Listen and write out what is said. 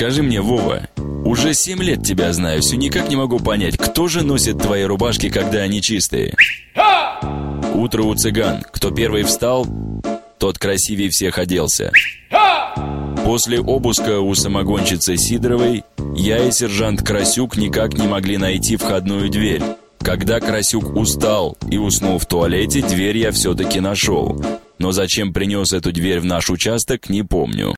Скажи мне, Вова, уже семь лет тебя знаю, все никак не могу понять, кто же носит твои рубашки, когда они чистые? Утро у цыган. Кто первый встал, тот красивее всех оделся. После обыска у самогонщицы Сидоровой я и сержант Красюк никак не могли найти входную дверь. Когда Красюк устал и уснул в туалете, дверь я все-таки нашел. Но зачем принес эту дверь в наш участок, не помню.